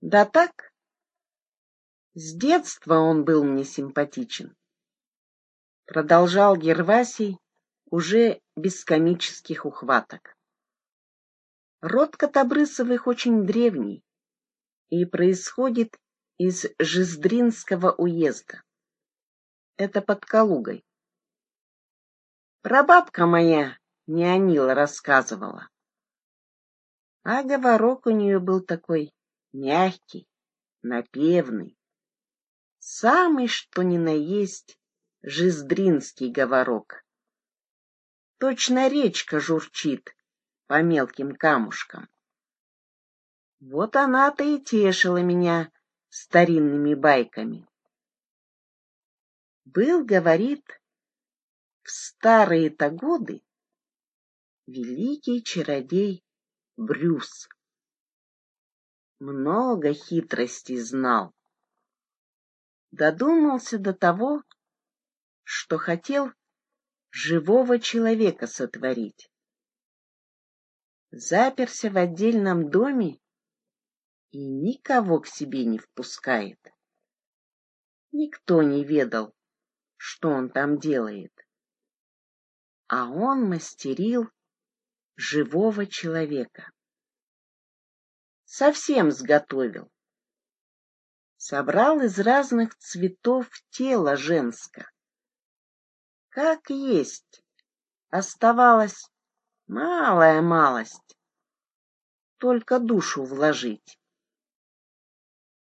Да так. С детства он был мне симпатичен. Продолжал Гервасий уже без комических ухваток. Род Котобрысовых очень древний и происходит из Жиздринского уезда. Это под Калугой. Прабабка моя Неонила рассказывала. А говорок у нее был такой мягкий, напевный. Самый что ни на есть жиздринский говорок. Точно речка журчит по мелким камушкам. Вот она-то и тешила меня старинными байками. Был, говорит, в старые-то годы великий чародей Брюс. Много хитростей знал. Додумался до того, что хотел живого человека сотворить. Заперся в отдельном доме и никого к себе не впускает. Никто не ведал, что он там делает. А он мастерил живого человека. Совсем сготовил. Собрал из разных цветов тело женское. Как есть, оставалась малая малость, только душу вложить.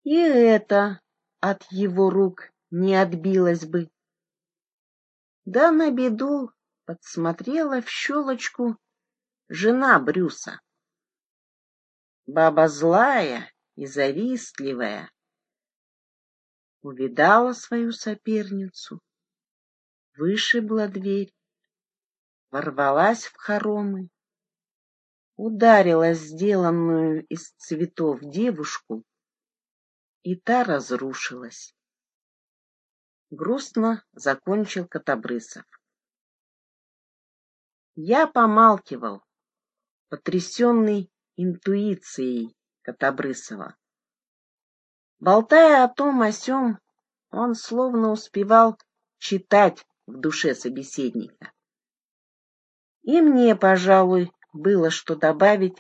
И это от его рук не отбилось бы. Да на беду подсмотрела в щелочку жена Брюса. Баба злая и завистливая. Увидала свою соперницу, вышибла дверь, ворвалась в хоромы, ударила сделанную из цветов девушку, и та разрушилась. Грустно закончил Котобрысов. Я помалкивал, потрясенный интуицией Котобрысова. Болтая о том о сём, он словно успевал читать в душе собеседника. И мне, пожалуй, было что добавить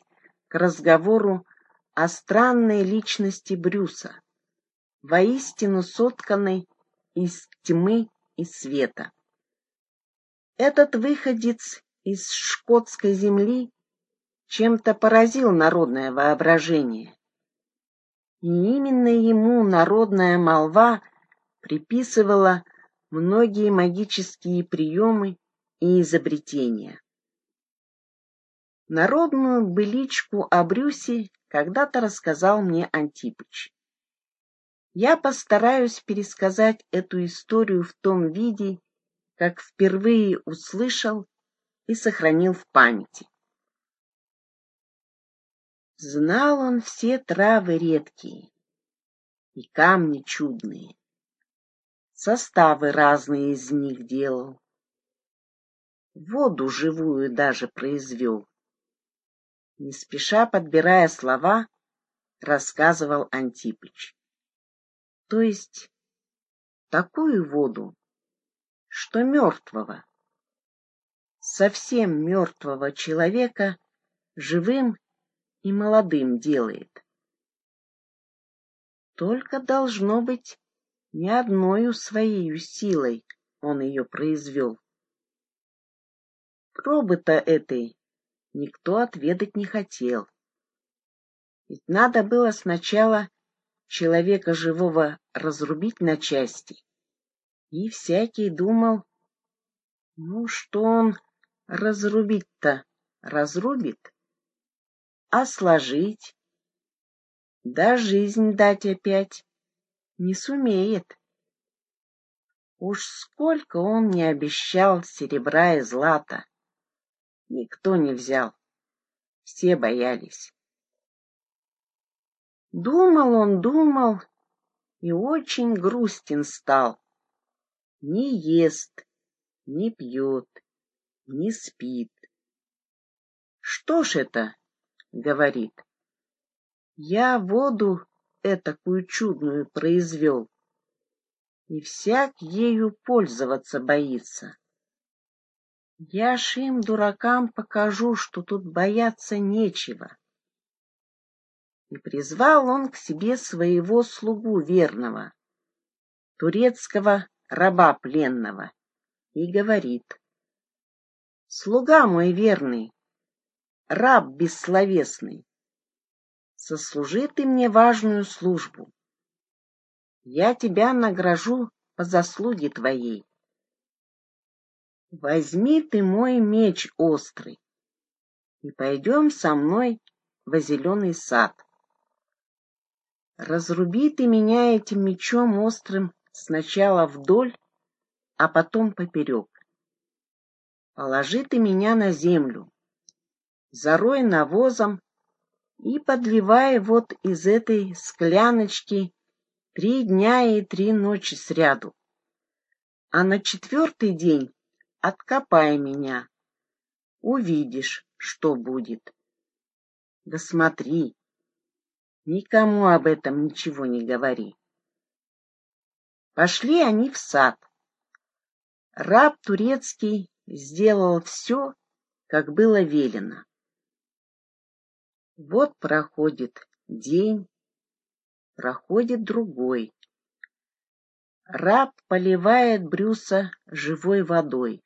к разговору о странной личности Брюса, воистину сотканной из тьмы и света. Этот выходец из шкотской земли чем-то поразил народное воображение. И именно ему народная молва приписывала многие магические приемы и изобретения. Народную быличку о Брюсе когда-то рассказал мне Антипыч. Я постараюсь пересказать эту историю в том виде, как впервые услышал и сохранил в памяти. Знал он все травы редкие и камни чудные. Составы разные из них делал. Воду живую даже произвел. Не спеша подбирая слова, рассказывал Антипыч. То есть такую воду, что мертвого, совсем мертвого человека живым и молодым делает. Только должно быть не одною своей силой он ее произвел. Пробы-то этой никто отведать не хотел. Ведь надо было сначала человека живого разрубить на части, и всякий думал, ну что он разрубить-то разрубит, а сложить, да жизнь дать опять не сумеет. Уж сколько он не обещал серебра и злата, никто не взял, все боялись. Думал он, думал и очень грустен стал. Не ест, не пьет, не спит. Что ж это, говорит. Я воду этакую чудную произвел. И всяк ею пользоваться боится. Я ж им, дуракам, покажу, что тут бояться нечего. И призвал он к себе своего слугу верного, турецкого раба пленного, и говорит, «Слуга мой верный, раб бессловесный, сослужи ты мне важную службу. Я тебя награжу по заслуге твоей. Возьми ты мой меч острый и пойдем со мной во зеленый сад. Разруби ты меня этим мечом острым сначала вдоль, а потом поперек. Положи ты меня на землю, зарой навозом и подливай вот из этой скляночки три дня и три ночи сряду. А на четвертый день откопай меня. Увидишь, что будет. Да смотри, никому об этом ничего не говори. Пошли они в сад. Раб турецкий сделал все, как было велено. Вот проходит день, проходит другой. Раб поливает Брюса живой водой.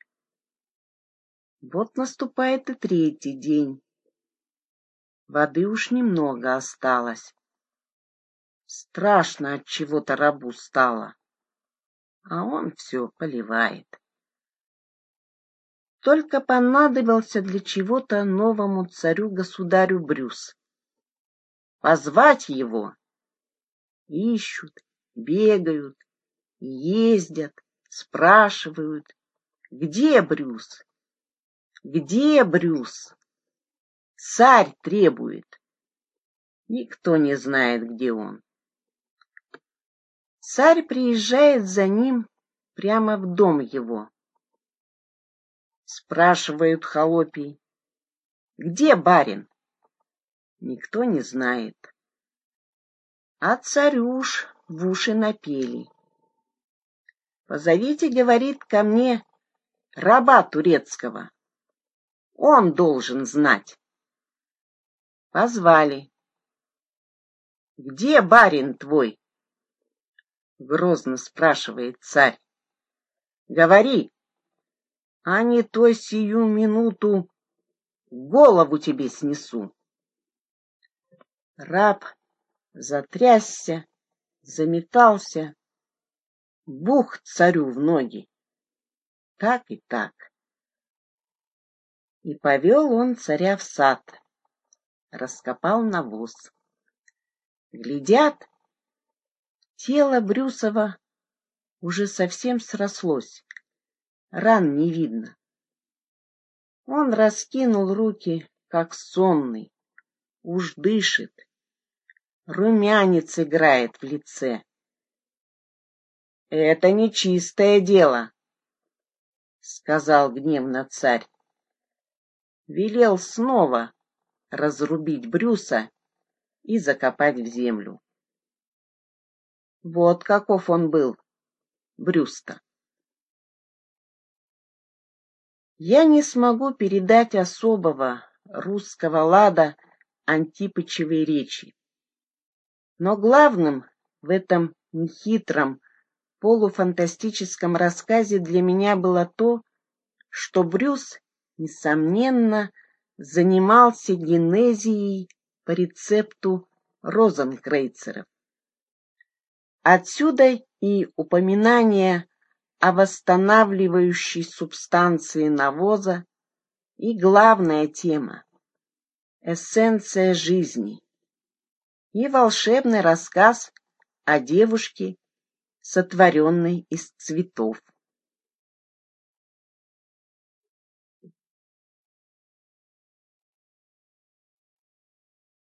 Вот наступает и третий день. Воды уж немного осталось. Страшно от чего-то рабу стало. А он все поливает. Только понадобился для чего-то новому царю-государю Брюс. Позвать его. Ищут, бегают, ездят, спрашивают. Где Брюс? Где Брюс? Царь требует. Никто не знает, где он. Царь приезжает за ним прямо в дом его спрашивают холопий. Где барин? Никто не знает. А царюш в уши напели. Позовите, говорит, ко мне раба турецкого. Он должен знать. Позвали. Где барин твой? Грозно спрашивает царь. Говори, а не то сию минуту голову тебе снесу. Раб затрясся, заметался, бух царю в ноги. Так и так. И повел он царя в сад, раскопал навоз. Глядят, тело Брюсова уже совсем срослось, ран не видно. Он раскинул руки, как сонный, уж дышит, румянец играет в лице. Это нечистое дело, сказал гневно царь. Велел снова разрубить Брюса и закопать в землю. Вот каков он был, Брюста. Я не смогу передать особого русского лада Антипычевой речи. Но главным в этом нехитром полуфантастическом рассказе для меня было то, что Брюс, несомненно, занимался генезией по рецепту розенкрейцеров. Отсюда и упоминание о восстанавливающей субстанции навоза и главная тема — эссенция жизни и волшебный рассказ о девушке, сотворенной из цветов.